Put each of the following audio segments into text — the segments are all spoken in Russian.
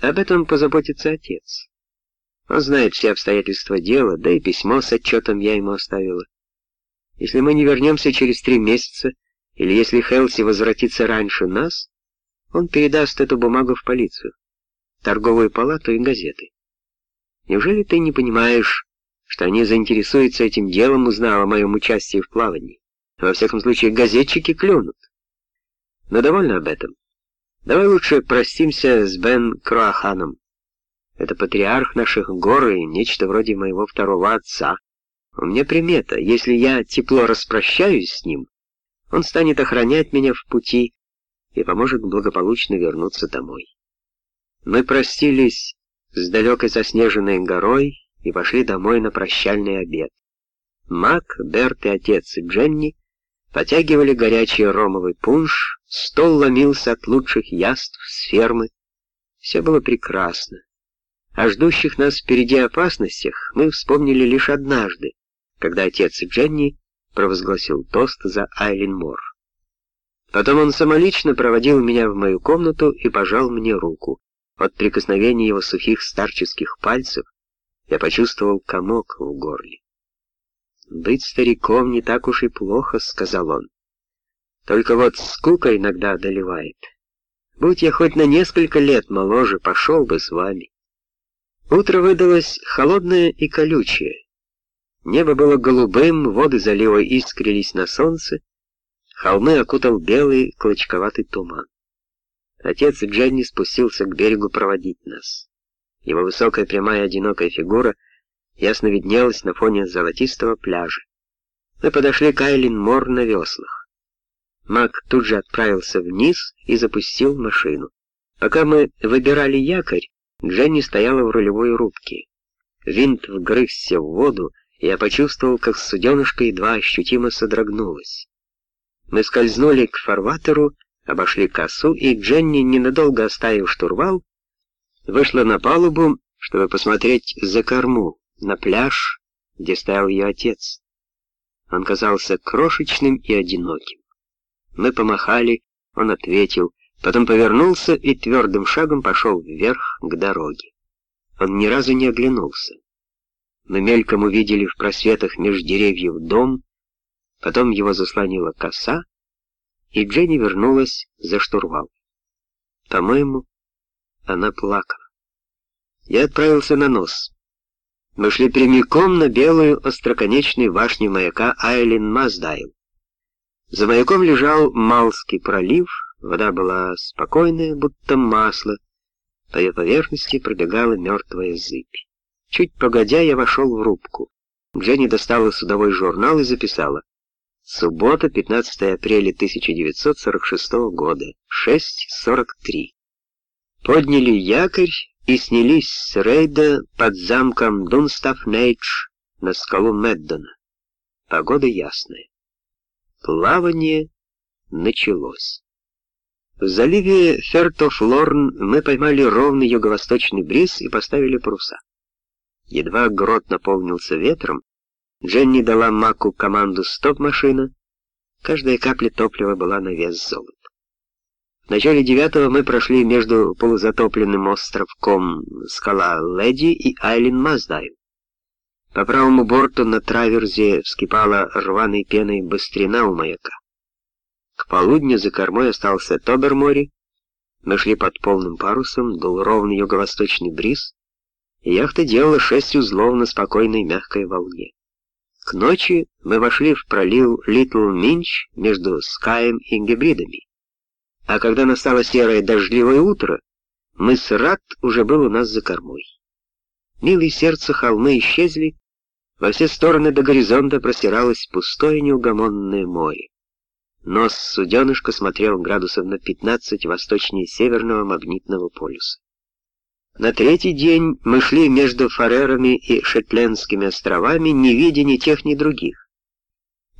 Об этом позаботится отец. Он знает все обстоятельства дела, да и письмо с отчетом я ему оставила. Если мы не вернемся через три месяца, или если Хелси возвратится раньше нас, он передаст эту бумагу в полицию, торговую палату и газеты. Неужели ты не понимаешь, что они заинтересуются этим делом, узнав о моем участии в плавании? Во всяком случае, газетчики клюнут. Но довольно об этом. Давай лучше простимся с Бен Кроаханом. Это патриарх наших гор и нечто вроде моего второго отца. У меня примета. Если я тепло распрощаюсь с ним, он станет охранять меня в пути и поможет благополучно вернуться домой. Мы простились с далекой заснеженной горой и пошли домой на прощальный обед. Мак, Берт и отец Дженни потягивали горячий ромовый пунш, стол ломился от лучших яств с фермы. Все было прекрасно. О ждущих нас впереди опасностях мы вспомнили лишь однажды, когда отец Дженни провозгласил тост за Айлин Мор. Потом он самолично проводил меня в мою комнату и пожал мне руку. От прикосновения его сухих старческих пальцев я почувствовал комок в горле. «Быть стариком не так уж и плохо», — сказал он. «Только вот скука иногда одолевает. Будь я хоть на несколько лет моложе, пошел бы с вами». Утро выдалось холодное и колючее. Небо было голубым, воды залива искрились на солнце, холмы окутал белый клочковатый туман. Отец Дженни спустился к берегу проводить нас. Его высокая прямая одинокая фигура — ясно виднелась на фоне золотистого пляжа. Мы подошли к Айлин Мор на веслах. Мак тут же отправился вниз и запустил машину. Пока мы выбирали якорь, Дженни стояла в рулевой рубке. Винт вгрызся в воду, и я почувствовал, как суденышко едва ощутимо содрогнулось. Мы скользнули к фарватеру, обошли косу, и Дженни, ненадолго оставив штурвал, вышла на палубу, чтобы посмотреть за корму на пляж, где стоял ее отец. Он казался крошечным и одиноким. Мы помахали, он ответил, потом повернулся и твердым шагом пошел вверх к дороге. Он ни разу не оглянулся. Мы мельком увидели в просветах меж деревьев дом, потом его заслонила коса, и Дженни вернулась за штурвал. По-моему, она плакала. Я отправился на нос. Мы шли прямиком на белую остроконечную башню маяка Айлин Маздайл. За маяком лежал Малский пролив, вода была спокойная, будто масло, по ее поверхности пробегала мертвая зыбь. Чуть погодя, я вошел в рубку. Дженни достала судовой журнал и записала. Суббота, 15 апреля 1946 года, 6.43. Подняли якорь и снялись с рейда под замком Дунстаф-Нейдж на скалу Меддона. Погода ясная. Плавание началось. В заливе Фертофлорн мы поймали ровный юго-восточный бриз и поставили паруса. Едва грот наполнился ветром, Дженни дала Маку команду «Стоп-машина». Каждая капля топлива была на вес золота. В начале девятого мы прошли между полузатопленным островком скала Леди и Айлин Маздайл. По правому борту на траверзе вскипала рваной пеной быстрина у маяка. К полудню за кормой остался Тобермори. Мы шли под полным парусом, дул ровный юго-восточный бриз, и яхта делала шесть узлов на спокойной мягкой волне. К ночи мы вошли в пролив Литл Минч между Скаем и Гибридами. А когда настало серое дождливое утро, мыс Рат уже был у нас за кормой. Милые сердце холмы исчезли, во все стороны до горизонта простиралось пустое неугомонное море. Нос суденышка смотрел градусов на 15 восточнее северного магнитного полюса. На третий день мы шли между Фарерами и Шетлендскими островами, не видя ни тех, ни других.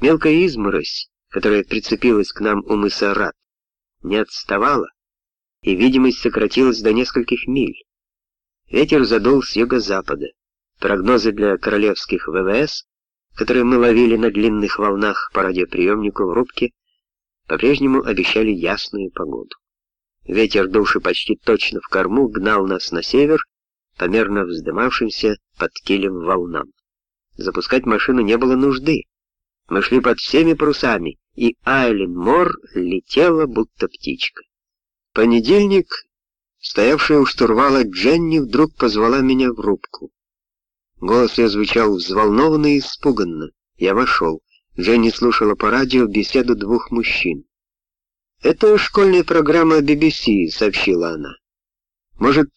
Мелкая изморозь, которая прицепилась к нам у мыса Рат, не отставала, и видимость сократилась до нескольких миль. Ветер задул с юго-запада. Прогнозы для королевских ВВС, которые мы ловили на длинных волнах по радиоприемнику в рубке, по-прежнему обещали ясную погоду. Ветер души почти точно в корму гнал нас на север, померно вздымавшимся под килем волнам. Запускать машину не было нужды. Мы шли под всеми парусами, и Айлен Мор летела, будто птичка. Понедельник, стоявшая у штурвала Дженни, вдруг позвала меня в рубку. Голос ее звучал взволнованно и испуганно. Я вошел. Дженни слушала по радио беседу двух мужчин. «Это школьная программа BBC», — сообщила она. «Может,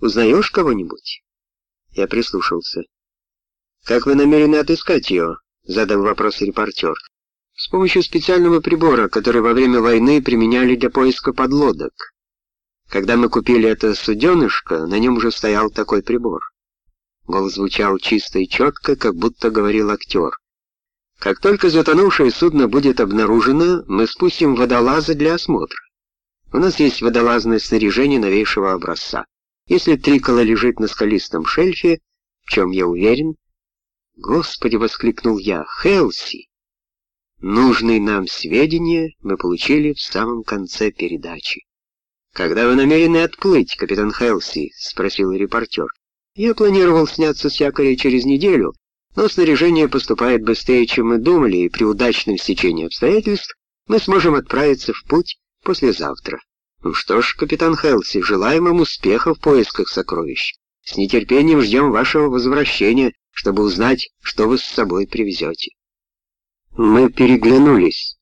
узнаешь кого-нибудь?» Я прислушался. «Как вы намерены отыскать ее?» — задал вопрос репортер. «С помощью специального прибора, который во время войны применяли для поиска подлодок. Когда мы купили это суденышко, на нем уже стоял такой прибор». Голос звучал чисто и четко, как будто говорил актер. Как только затонувшее судно будет обнаружено, мы спустим водолаза для осмотра. У нас есть водолазное снаряжение новейшего образца. Если трикола лежит на скалистом шельфе, в чем я уверен... Господи, воскликнул я, Хелси! Нужные нам сведения мы получили в самом конце передачи. «Когда вы намерены отплыть, капитан Хелси?» — спросил репортер. «Я планировал сняться с якоря через неделю, но снаряжение поступает быстрее, чем мы думали, и при удачном стечении обстоятельств мы сможем отправиться в путь послезавтра. Ну что ж, капитан Хелси, желаем вам успеха в поисках сокровищ. С нетерпением ждем вашего возвращения, чтобы узнать, что вы с собой привезете. Мы переглянулись.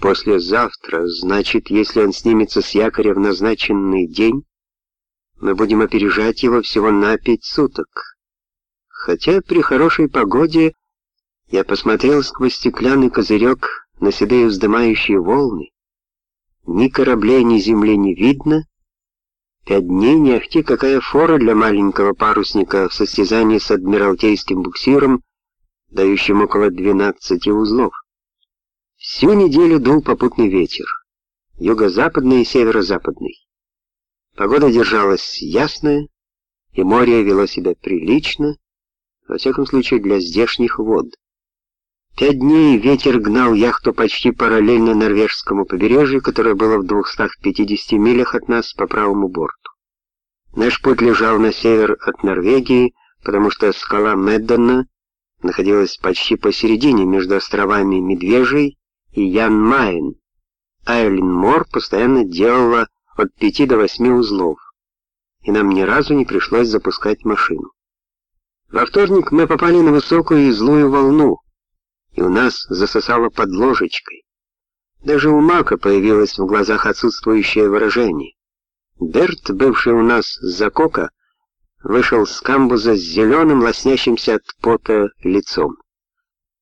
Послезавтра, значит, если он снимется с якоря в назначенный день, мы будем опережать его всего на пять суток. Хотя при хорошей погоде я посмотрел сквозь стеклянный козырек на седые вздымающие волны. Ни кораблей, ни земли не видно. Пять дней не ахти какая фора для маленького парусника в состязании с адмиралтейским буксиром, дающим около 12 узлов. Всю неделю дул попутный ветер, юго-западный и северо-западный. Погода держалась ясная, и море вело себя прилично, во всяком случае для здешних вод. Пять дней ветер гнал яхту почти параллельно норвежскому побережью, которое было в 250 милях от нас по правому борту. Наш путь лежал на север от Норвегии, потому что скала Меддена находилась почти посередине между островами Медвежий и Ян-Майен. Айлин Мор постоянно делала от пяти до восьми узлов, и нам ни разу не пришлось запускать машину. Во вторник мы попали на высокую и злую волну, и у нас засосало под ложечкой. Даже у Мака появилось в глазах отсутствующее выражение. Берт, бывший у нас за кока, вышел с камбуза с зеленым, лоснящимся от пота лицом.